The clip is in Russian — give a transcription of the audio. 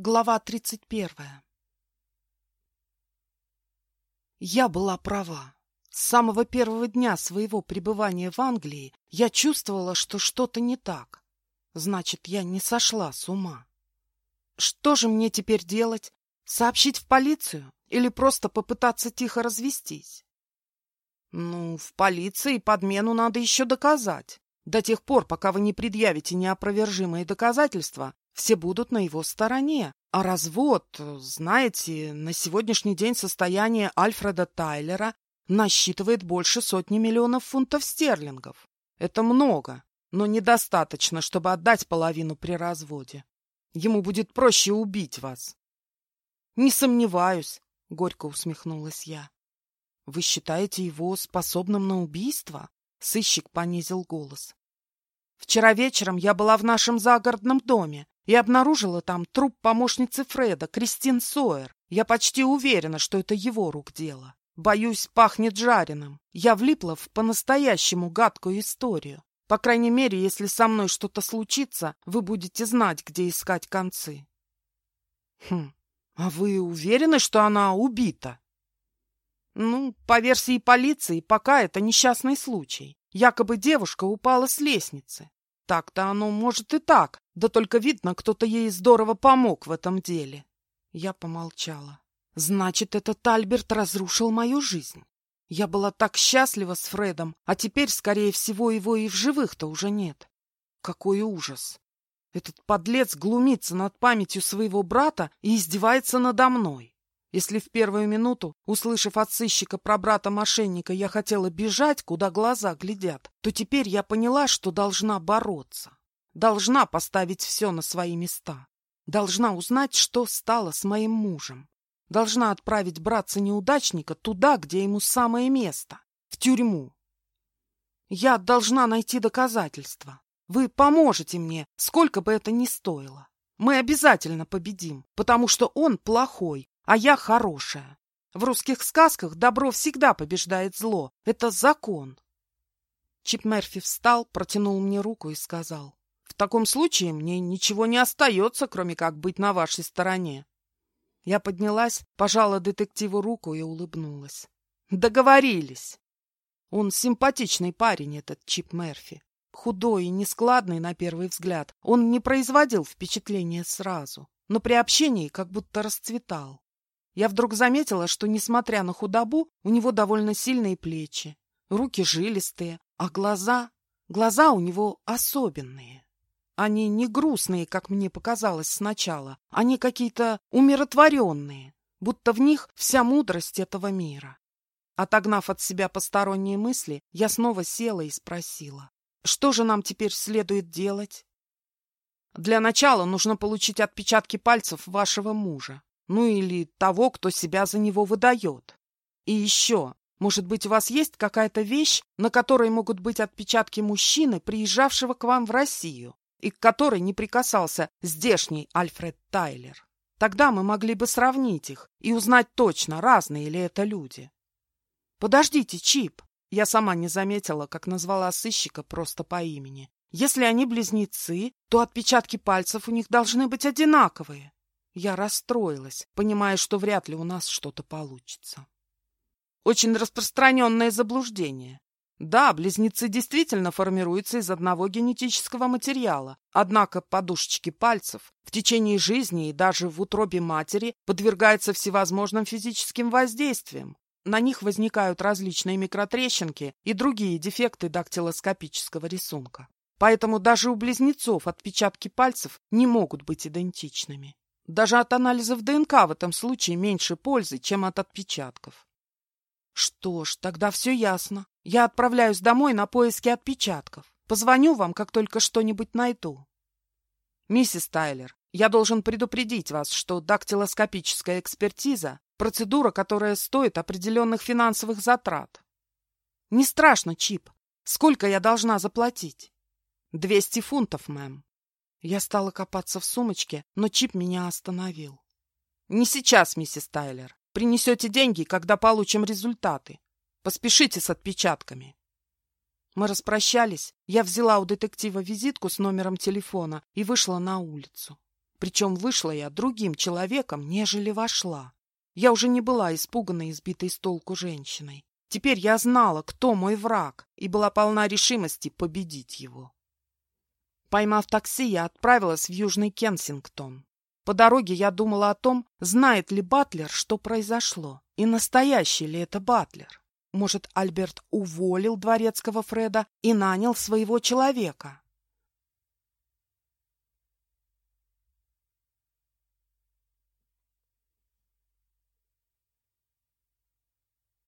Глава 31. Я была права. С самого первого дня своего пребывания в Англии я чувствовала, что что-то не так. Значит, я не сошла с ума. Что же мне теперь делать? Сообщить в полицию или просто попытаться тихо развестись? Ну, в полиции подмену надо еще доказать. До тех пор, пока вы не предъявите неопровержимые доказательства, все будут на его стороне. А развод, знаете, на сегодняшний день состояние Альфреда Тайлера насчитывает больше сотни миллионов фунтов стерлингов. Это много, но недостаточно, чтобы отдать половину при разводе. Ему будет проще убить вас. Не сомневаюсь, — горько усмехнулась я. Вы считаете его способным на убийство? Сыщик понизил голос. Вчера вечером я была в нашем загородном доме и обнаружила там труп помощницы Фреда, Кристин Сойер. Я почти уверена, что это его рук дело. Боюсь, пахнет жареным. Я влипла в по-настоящему гадкую историю. По крайней мере, если со мной что-то случится, вы будете знать, где искать концы. Хм, а вы уверены, что она убита? Ну, по версии полиции, пока это несчастный случай. Якобы девушка упала с лестницы. Так-то оно может и так, да только видно, кто-то ей здорово помог в этом деле. Я помолчала. Значит, этот Альберт разрушил мою жизнь. Я была так счастлива с Фредом, а теперь, скорее всего, его и в живых-то уже нет. Какой ужас! Этот подлец глумится над памятью своего брата и издевается надо мной. Если в первую минуту, услышав от сыщика про брата-мошенника, я хотела бежать, куда глаза глядят, то теперь я поняла, что должна бороться. Должна поставить все на свои места. Должна узнать, что стало с моим мужем. Должна отправить братца-неудачника туда, где ему самое место — в тюрьму. Я должна найти доказательства. Вы поможете мне, сколько бы это ни стоило. Мы обязательно победим, потому что он плохой, а я хорошая. В русских сказках добро всегда побеждает зло. Это закон. Чип Мерфи встал, протянул мне руку и сказал. В таком случае мне ничего не остается, кроме как быть на вашей стороне. Я поднялась, пожала детективу руку и улыбнулась. Договорились. Он симпатичный парень, этот Чип Мерфи. Худой и нескладный на первый взгляд. Он не производил впечатления сразу, но при общении как будто расцветал. Я вдруг заметила, что, несмотря на худобу, у него довольно сильные плечи, руки жилистые, а глаза... Глаза у него особенные. Они не грустные, как мне показалось сначала, они какие-то умиротворенные, будто в них вся мудрость этого мира. Отогнав от себя посторонние мысли, я снова села и спросила, что же нам теперь следует делать? Для начала нужно получить отпечатки пальцев вашего мужа. Ну или того, кто себя за него выдает. И еще, может быть, у вас есть какая-то вещь, на которой могут быть отпечатки мужчины, приезжавшего к вам в Россию, и к которой не прикасался здешний Альфред Тайлер? Тогда мы могли бы сравнить их и узнать точно, разные ли это люди. Подождите, Чип. Я сама не заметила, как назвала сыщика просто по имени. Если они близнецы, то отпечатки пальцев у них должны быть одинаковые. Я расстроилась, понимая, что вряд ли у нас что-то получится. Очень распространенное заблуждение. Да, близнецы действительно формируются из одного генетического материала, однако подушечки пальцев в течение жизни и даже в утробе матери подвергаются всевозможным физическим воздействиям. На них возникают различные микротрещинки и другие дефекты дактилоскопического рисунка. Поэтому даже у близнецов отпечатки пальцев не могут быть идентичными. Даже от анализов ДНК в этом случае меньше пользы, чем от отпечатков. Что ж, тогда все ясно. Я отправляюсь домой на поиски отпечатков. Позвоню вам, как только что-нибудь найду. Миссис Тайлер, я должен предупредить вас, что дактилоскопическая экспертиза – процедура, которая стоит определенных финансовых затрат. Не страшно, Чип. Сколько я должна заплатить? Двести фунтов, мэм. Я стала копаться в сумочке, но Чип меня остановил. «Не сейчас, миссис Тайлер. Принесете деньги, когда получим результаты. Поспешите с отпечатками». Мы распрощались. Я взяла у детектива визитку с номером телефона и вышла на улицу. Причем вышла я другим человеком, нежели вошла. Я уже не была испуганной, избитой с толку женщиной. Теперь я знала, кто мой враг, и была полна решимости победить его. Поймав такси, я отправилась в Южный Кенсингтон. По дороге я думала о том, знает ли Батлер, что произошло, и настоящий ли это Батлер. Может, Альберт уволил дворецкого Фреда и нанял своего человека?